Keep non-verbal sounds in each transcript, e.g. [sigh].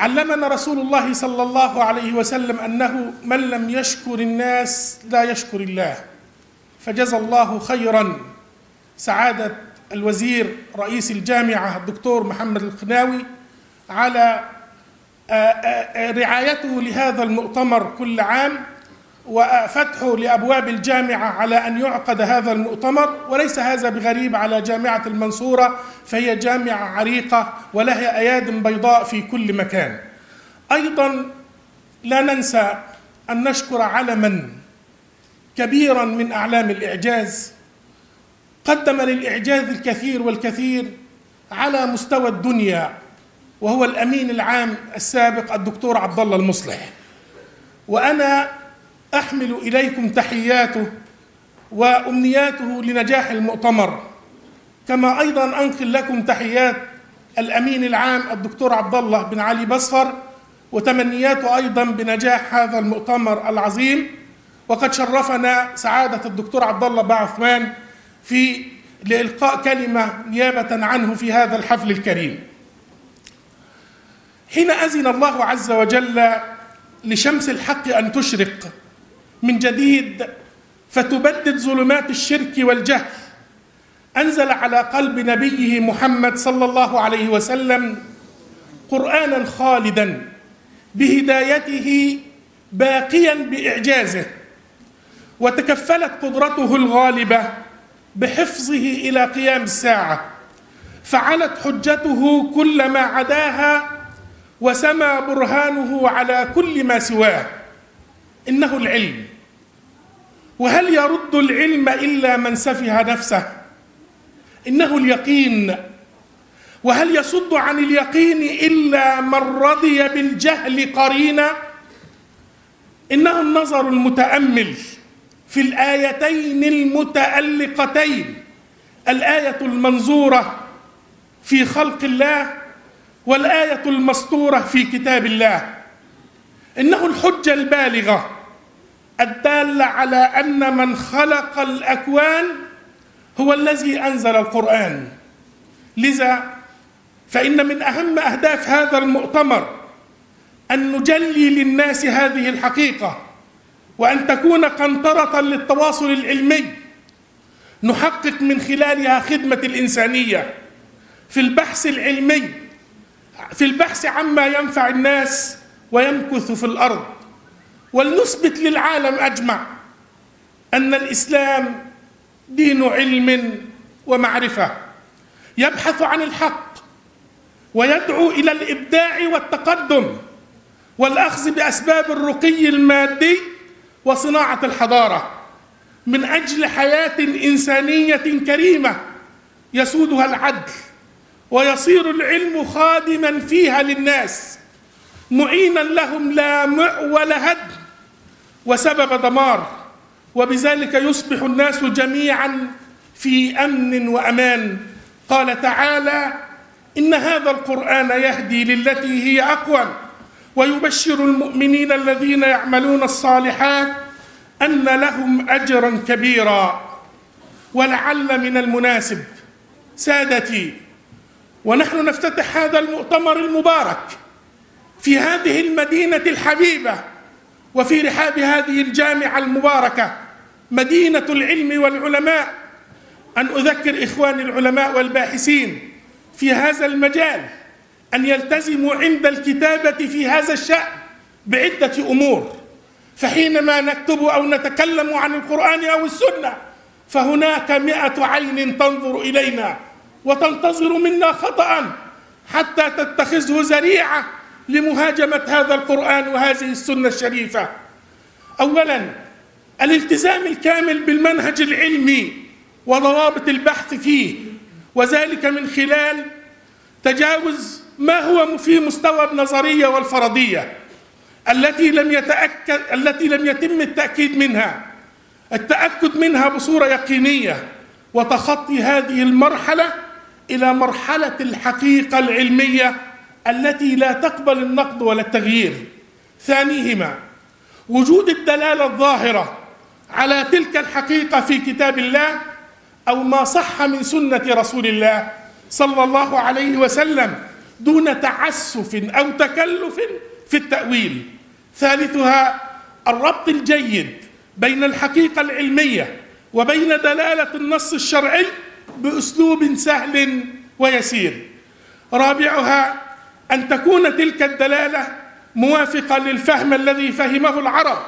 علمنا رسول الله صلى الله عليه وسلم أنه من لم يشكر الناس لا يشكر الله. فجزى الله خيرا. سعادة الوزير رئيس الجامعة الدكتور محمد القناوي على رعايته لهذا المؤتمر كل عام. وفتحه لأبواب الجامعة على أن يعقد هذا المؤتمر وليس هذا بغريب على جامعة المنصورة فهي جامعة عريقة ولها أياد بيضاء في كل مكان. أيضا لا ننسى أن نشكر علما كبيرا من أعلام الإعجاز قدم للإعجاز الكثير والكثير على مستوى الدنيا وهو الأمين العام السابق الدكتور عبد الله المصلح. وأنا أحمل إليكم تحياته وأمنياته لنجاح المؤتمر. كما أيضا أنقل لكم تحيات الأمين العام الدكتور عبد الله بن علي بصفر وتمنياته أيضا بنجاح هذا المؤتمر العظيم. وقد شرفنا سعادة الدكتور عبد الله بعثمان في لإلقاء كلمة نيابة عنه في هذا الحفل الكريم. حين أذن الله عز وجل لشمس الحق أن تشرق من جديد فتبدد ظلمات الشرك والجهل. أنزل على قلب نبيه محمد صلى الله عليه وسلم قرآنا خالدا بهدايته باقيا بإعجازه وتكفلت قدرته الغالبة بحفظه إلى قيام الساعة. فعلت حجته كل ما عداها وسما برهانه على كل ما سواه. إنه العلم. وهل يرد العلم إلا من سفه نفسه؟ إنه اليقين. وهل يصد عن اليقين إلا من رضي بالجهل قرينا؟ إنه النظر المتأمل في الآيتين المتألقتين الآية المنظورة في خلق الله والآية المسطورة في كتاب الله. إنه الحجة البالغة. الداله على أن من خلق الأكوان هو الذي أنزل القرآن. لذا فإن من أهم أهداف هذا المؤتمر أن نجلي للناس هذه الحقيقة وأن تكون قنطرة للتواصل العلمي. نحقق من خلالها خدمة الإنسانية في البحث العلمي في البحث عما ينفع الناس ويمكث في الأرض. ولنثبت للعالم أجمع أن الإسلام دين علم ومعرفة يبحث عن الحق ويدعو إلى الإبداع والتقدم والأخذ بأسباب الرقي المادي وصناعة الحضارة من أجل حياة إنسانية كريمة يسودها العدل ويصير العلم خادما فيها للناس معينا لهم لا معول هدم وسبب دمار وبذلك يصبح الناس جميعا في أمن وأمان. قال تعالى إن هذا القرآن يهدي للتي هي اقوم ويبشر المؤمنين الذين يعملون الصالحات أن لهم اجرا كبيرا. ولعل من المناسب سادتي ونحن نفتتح هذا المؤتمر المبارك في هذه المدينة الحبيبة وفي رحاب هذه الجامعة المباركة مدينة العلم والعلماء. أن أذكر إخواني العلماء والباحثين في هذا المجال أن يلتزموا عند الكتابة في هذا الشأن بعدة أمور. فحينما نكتب أو نتكلم عن القرآن أو السنة فهناك مائه عين تنظر إلينا وتنتظر منا خطا حتى تتخذه ذريعه لمهاجمة هذا القرآن وهذه السنة الشريفة. اولا الالتزام الكامل بالمنهج العلمي وضوابط البحث فيه وذلك من خلال تجاوز ما هو في مستوى النظرية والفرضية التي لم يتاكد التي لم يتم التأكيد منها. التأكد منها بصورة يقينية وتخطي هذه المرحلة إلى مرحلة الحقيقة العلمية التي لا تقبل النقد ولا التغيير. ثانيهما وجود الدلالة الظاهرة على تلك الحقيقة في كتاب الله أو ما صح من سنة رسول الله صلى الله عليه وسلم دون تعسف أو تكلف في التأويل. ثالثها الربط الجيد بين الحقيقة العلمية وبين دلالة النص الشرعي بأسلوب سهل ويسير. رابعها أن تكون تلك الدلالة موافقة للفهم الذي فهمه العرب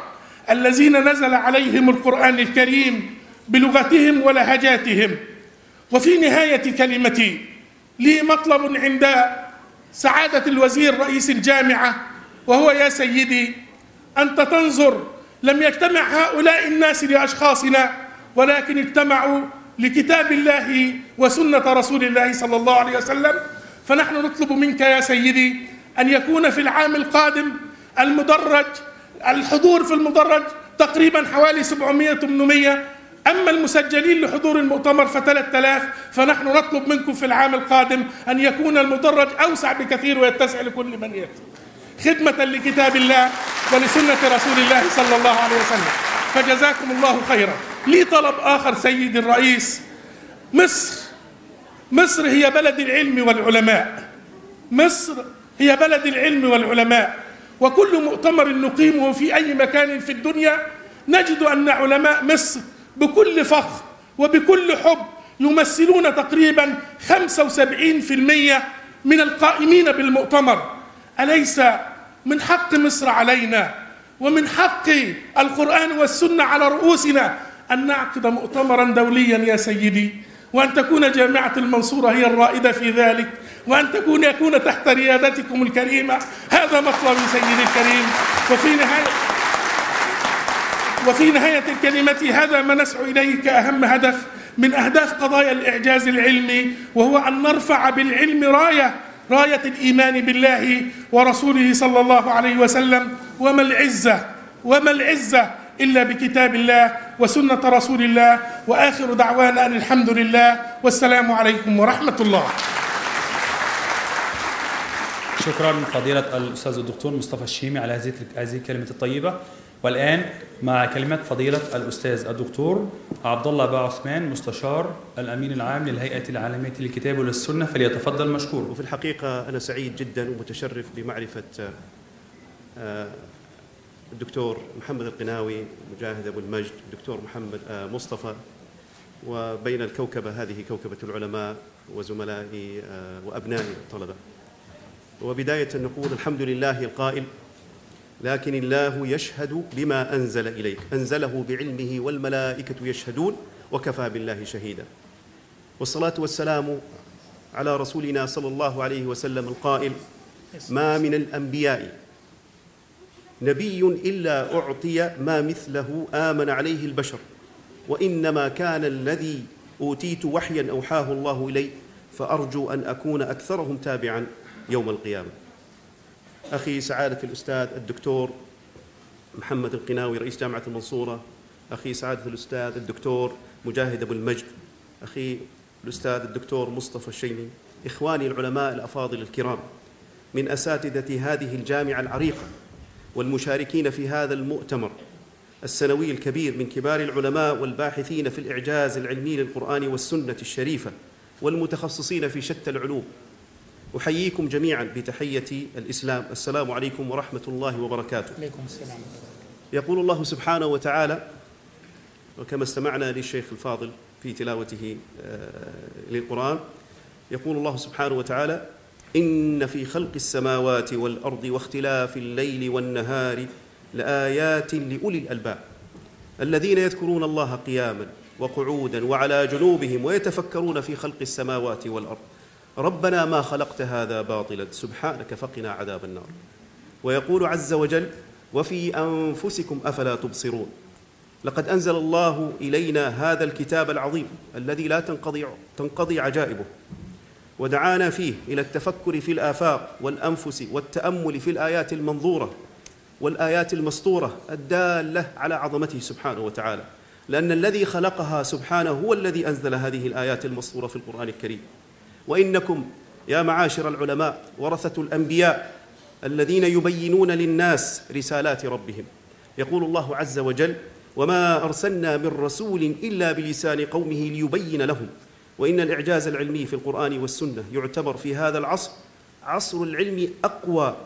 الذين نزل عليهم القرآن الكريم بلغتهم ولهجاتهم. وفي نهاية كلمتي لي مطلب عند سعادة الوزير رئيس الجامعة وهو يا سيدي أنت تنظر لم يجتمع هؤلاء الناس لأشخاصنا ولكن اجتمعوا لكتاب الله وسنة رسول الله صلى الله عليه وسلم فنحن نطلب منك يا سيدي أن يكون في العام القادم المدرج الحضور في المدرج تقريبا حوالي 700 800 أما المسجلين لحضور المؤتمر ف 3000 فنحن نطلب منكم في العام القادم أن يكون المدرج أوسع بكثير ويتسع لكل من يأتي. خدمة لكتاب الله ولسنة رسول الله صلى الله عليه وسلم. فجزاكم الله خيرا. لي طلب آخر سيدي الرئيس مصر مصر هي بلد العلم والعلماء. مصر هي بلد العلم والعلماء. وكل مؤتمر نقيمه في أي مكان في الدنيا نجد أن علماء مصر بكل فخر وبكل حب يمثلون تقريبا 75% من القائمين بالمؤتمر. أليس من حق مصر علينا ومن حق القرآن والسنة على رؤوسنا أن نعقد مؤتمرا دوليا يا سيدي؟ وأن تكون جامعة المنصورة هي الرائدة في ذلك وأن تكون يكون تحت ريادتكم الكريمة. هذا مطلب سيدي الكريم. وفي نهاية وفي نهاية الكلمة هذا ما نسعى إليه كأهم هدف من أهداف قضايا الإعجاز العلمي وهو أن نرفع بالعلم راية راية الإيمان بالله ورسوله صلى الله عليه وسلم. وما العزة وما العزة إلا بكتاب الله وسنة رسول الله وآخر دعوانا أن الحمد لله والسلام عليكم ورحمة الله. شكرا فضيلة الأستاذ الدكتور مصطفى الشيمي على هذه هذه الكلمة الطيبة. والآن مع كلمة فضيلة الأستاذ الدكتور عبد الله با عثمان مستشار الأمين العام للهيئة العالمية للكتاب والسنة فليتفضل مشكور. وفي الحقيقة أنا سعيد جدا ومتشرف بمعرفة آه، الدكتور محمد القناوي مجاهد أبو المجد الدكتور محمد آه، مصطفى وبين الكوكبة هذه كوكبة العلماء وزملائي آه، وأبنائي الطلبة. وبداية نقول الحمد لله القائل لكن الله يشهد بما أنزل إليك. أنزله بعلمه والملائكة يشهدون وكفى بالله شهيدا. والصلاة والسلام على رسولنا صلى الله عليه وسلم القائل ما من الأنبياء نبي إلا أعطي ما مثله آمن عليه البشر وإنما كان الذي أوتيت وحيا أوحاه الله إلي فأرجو أن أكون أكثرهم تابعا يوم القيامة. أخي سعادة الأستاذ الدكتور محمد القناوي رئيس جامعة المنصورة. أخي سعادة الأستاذ الدكتور مجاهد أبو المجد. أخي الأستاذ الدكتور مصطفى الشيمي. إخواني العلماء الأفاضل الكرام من أساتذة هذه الجامعة العريقة والمشاركين في هذا المؤتمر السنوي الكبير من كبار العلماء والباحثين في الإعجاز العلمي للقرآن والسنة الشريفة والمتخصصين في شتى العلوم. أحييكم جميعا بتحية الإسلام. السلام عليكم ورحمة الله وبركاته. عليكم السلام. يقول الله سبحانه وتعالى وكما استمعنا للشيخ الفاضل في تلاوته آه، للقرآن يقول الله سبحانه وتعالى إن في خلق السماوات والأرض واختلاف الليل والنهار لآيات لأولي الألباب. الذين يذكرون الله قياما وقعودا وعلى جنوبهم ويتفكرون في خلق السماوات والأرض. ربنا ما خلقت هذا باطلا سبحانك فقنا عذاب النار. ويقول عز وجل وفي أنفسكم أفلا تبصرون. لقد أنزل الله إلينا هذا الكتاب العظيم الذي لا تنقضي تنقضي عجائبه. ودعانا فيه إلى التفكر في الآفاق والأنفس والتأمل في الآيات المنظورة والآيات المسطورة الدالة على عظمته سبحانه وتعالى. لأن الذي خلقها سبحانه هو الذي أنزل هذه الآيات المسطورة في القرآن الكريم. وإنكم يا معاشر العلماء ورثة الأنبياء الذين يبينون للناس رسالات ربهم. يقول الله عز وجل وما أرسلنا من رسول إلا بلسان قومه ليبين لهم وإن الإعجاز العلمي في القرآن والسنة يعتبر في هذا العصر عصر العلم أقوى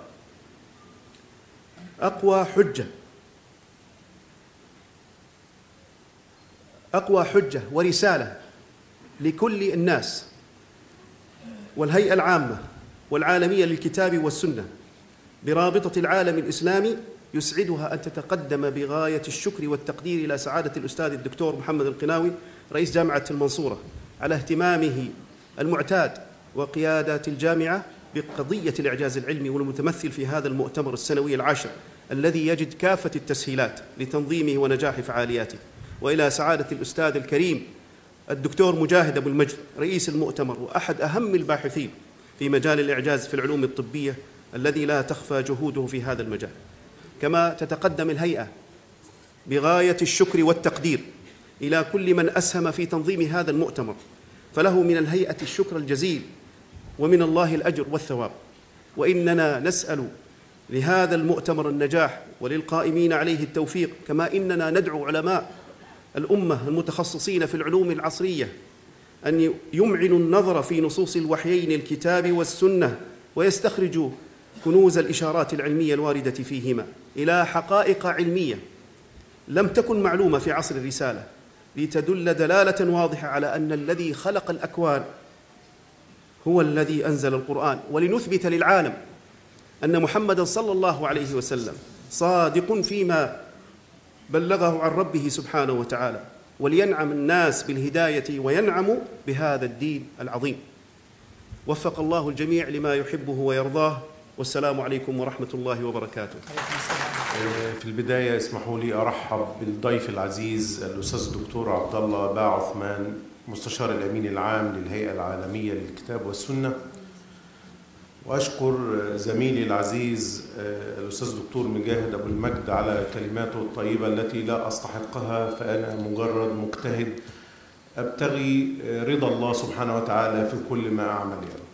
أقوى حجة. أقوى حجة ورسالة لكل الناس والهيئة العامة والعالمية للكتاب والسنة. برابطة العالم الإسلامي يسعدها أن تتقدم بغاية الشكر والتقدير إلى سعادة الأستاذ الدكتور محمد القناوي رئيس جامعة المنصورة. على اهتمامه المعتاد وقيادة الجامعة بقضية الإعجاز العلمي والمتمثل في هذا المؤتمر السنوي العاشر الذي يجد كافة التسهيلات لتنظيمه ونجاح فعالياته. وإلى سعادة الأستاذ الكريم الدكتور مجاهد أبو المجد رئيس المؤتمر وأحد أهم الباحثين في مجال الإعجاز في العلوم الطبية الذي لا تخفى جهوده في هذا المجال. كما تتقدم الهيئة بغاية الشكر والتقدير إلى كل من أسهم في تنظيم هذا المؤتمر فله من الهيئة الشكر الجزيل ومن الله الأجر والثواب. وإننا نسأل لهذا المؤتمر النجاح وللقائمين عليه التوفيق كما إننا ندعو علماء الأمة المتخصصين في العلوم العصرية أن يمعنوا النظر في نصوص الوحيين الكتاب والسنة ويستخرجوا كنوز الإشارات العلمية الواردة فيهما إلى حقائق علمية لم تكن معلومة في عصر الرسالة. لتدل دلالة واضحة على أن الذي خلق الأكوان هو الذي أنزل القرآن. ولنثبت للعالم أن محمدا صلى الله عليه وسلم صادق فيما بلغه عن ربه سبحانه وتعالى ولينعم الناس بالهداية وينعموا بهذا الدين العظيم. وفق الله الجميع لما يحبه ويرضاه. والسلام عليكم ورحمة الله وبركاته. في البداية اسمحوا لي أرحب بالضيف العزيز الأستاذ الدكتور عبد الله باع عثمان مستشار الأمين العام للهيئة العالمية للكتاب والسنة وأشكر زميلي العزيز الأستاذ الدكتور مجاهد أبو المجد على كلماته الطيبة التي لا أستحقها فأنا مجرد مجتهد أبتغي رضا الله سبحانه وتعالى في كل ما أعمل يعني.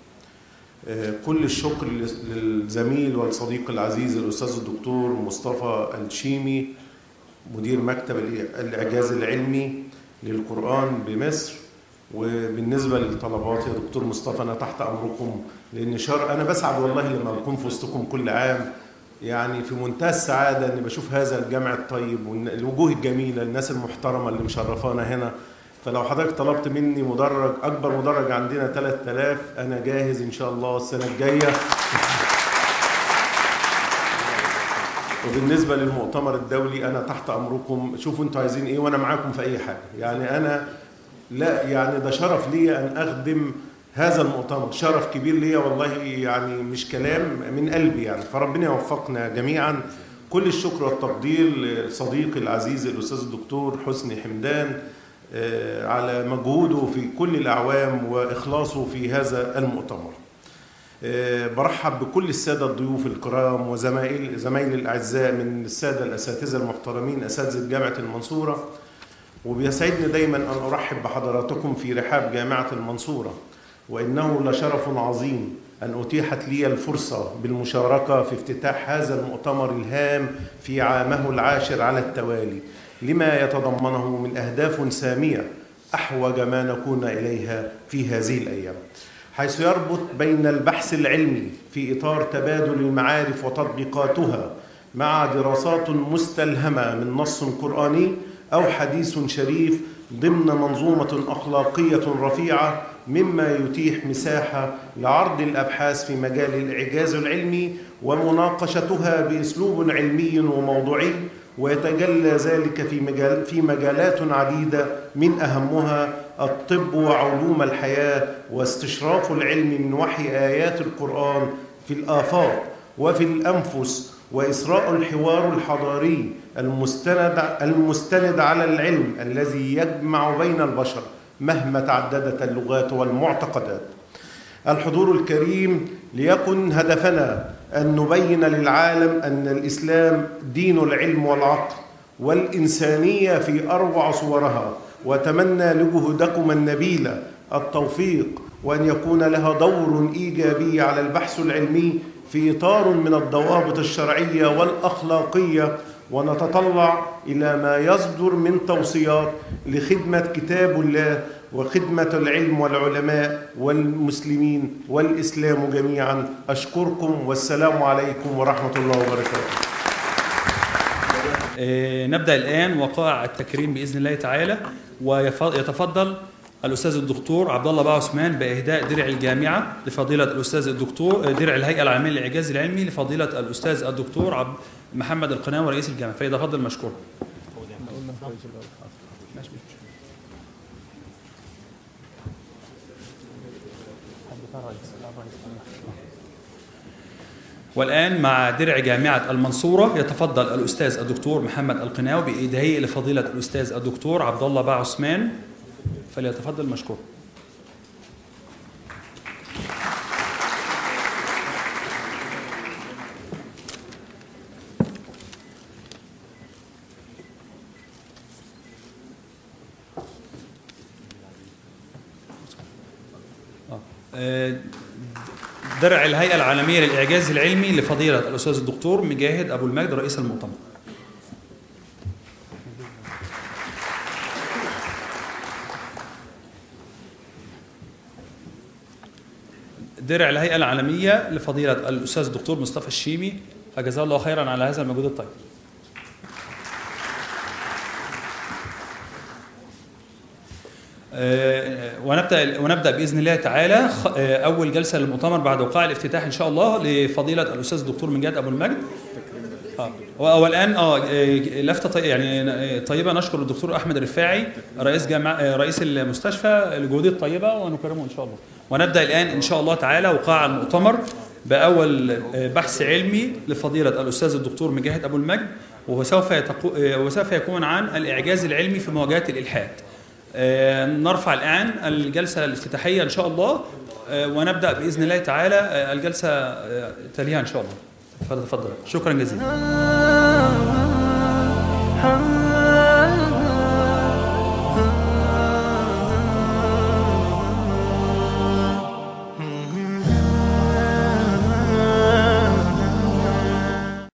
كل الشكر للزميل والصديق العزيز الأستاذ الدكتور مصطفى الشيمي مدير مكتب الإعجاز العلمي للقرآن بمصر. وبالنسبة للطلبات يا دكتور مصطفى أنا تحت أمركم لأن شر أنا بسعد والله لما بكون في وسطكم كل عام. يعني في منتهى السعادة إني بشوف هذا الجمع الطيب والوجوه الجميلة الناس المحترمة اللي مشرفانا هنا. فلو حضرتك طلبت مني مدرج أكبر مدرج عندنا 3000 أنا جاهز إن شاء الله السنة الجاية. وبالنسبة للمؤتمر الدولي أنا تحت أمركم. شوفوا أنتوا عايزين إيه وأنا معاكم في أي حاجة. يعني أنا لا يعني ده شرف لي أن أخدم هذا المؤتمر. شرف كبير ليا والله يعني مش كلام من قلبي يعني. فربنا يوفقنا جميعا. كل الشكر والتقدير لصديقي العزيز الأستاذ الدكتور حسني حمدان. على مجهوده في كل الأعوام وإخلاصه في هذا المؤتمر. برحب بكل السادة الضيوف الكرام وزمايل زمايلي الأعزاء من السادة الأساتذة المحترمين أساتذة جامعة المنصورة. وبيسعدني دايما أن أرحب بحضراتكم في رحاب جامعة المنصورة. وإنه لشرف عظيم أن أتيحت لي الفرصة بالمشاركة في افتتاح هذا المؤتمر الهام في عامه العاشر على التوالي. لما يتضمنه من أهداف سامية أحوج ما نكون إليها في هذه الأيام. حيث يربط بين البحث العلمي في إطار تبادل المعارف وتطبيقاتها مع دراسات مستلهمة من نص قرآني أو حديث شريف ضمن منظومة أخلاقية رفيعة مما يتيح مساحه لعرض الأبحاث في مجال الإعجاز العلمي ومناقشتها بأسلوب علمي وموضوعي ويتجلى ذلك في مجال في مجالات عديدة من أهمها الطب وعلوم الحياة واستشراف العلم من وحي آيات القرآن في الآفاق وفي الأنفس وإسراء الحوار الحضاري المستند المستند على العلم الذي يجمع بين البشر مهما تعددت اللغات والمعتقدات. الحضور الكريم ليكن هدفنا أن نبين للعالم أن الإسلام دين العلم والعقل والإنسانية في أروع صورها وأتمنى لجهودكم النبيله التوفيق وأن يكون لها دور إيجابي على البحث العلمي في إطار من الضوابط الشرعية والأخلاقية. ونتطلع إلى ما يصدر من توصيات لخدمة كتاب الله وخدمة العلم والعلماء والمسلمين والإسلام جميعا. أشكركم والسلام عليكم ورحمة الله وبركاته. آه، نبدأ الآن وقائع التكريم بإذن الله تعالى ويتفضل الأستاذ الدكتور عبد الله بقى عثمان بإهداء درع الجامعة لفضيلة الأستاذ الدكتور آه، درع الهيئة العالميه للإعجاز العلمي لفضيلة الأستاذ الدكتور عبد محمد القناوي رئيس الجامعة. فيتفضل مشكور. والآن مع درع جامعة المنصورة يتفضل الأستاذ الدكتور محمد القناوي بإيداعه لفضيلة الأستاذ الدكتور عبد الله باع عثمان. فليتفضل مشكور درع الهيئة العالمية للإعجاز العلمي لفضيلة الأستاذ الدكتور مجاهد أبو المجد رئيس المؤتمر. درع الهيئة العالمية لفضيلة الأستاذ الدكتور مصطفى الشيمي. فجزاه الله خيرا على هذا المجهود الطيب. ونبدأ ونبدأ بإذن الله تعالى. آه، أول جلسة للمؤتمر بعد وقاع الافتتاح إن شاء الله لفضيلة الأستاذ الدكتور منجاد أبو المجد. آه والآن آه آه، لفته طي- يعني آه، طيبة. نشكر الدكتور أحمد الرفاعي رئيس جامعه آه، رئيس المستشفى لجهوده الطيبة ونكرمه إن شاء الله. ونبدأ الآن إن شاء الله تعالى وقاع المؤتمر بأول آه، بحث علمي لفضيلة الأستاذ الدكتور مجاهد أبو المجد وسوف يتقو... آه، وسوف يكون عن الإعجاز العلمي في مواجهة الإلحاد. آه، آه، نرفع الآن الجلسة الافتتاحية إن شاء الله آه، ونبدأ بإذن الله تعالى آه، الجلسة تليها إن شاء الله. فتفضل شكرا جزيلا. [laughs]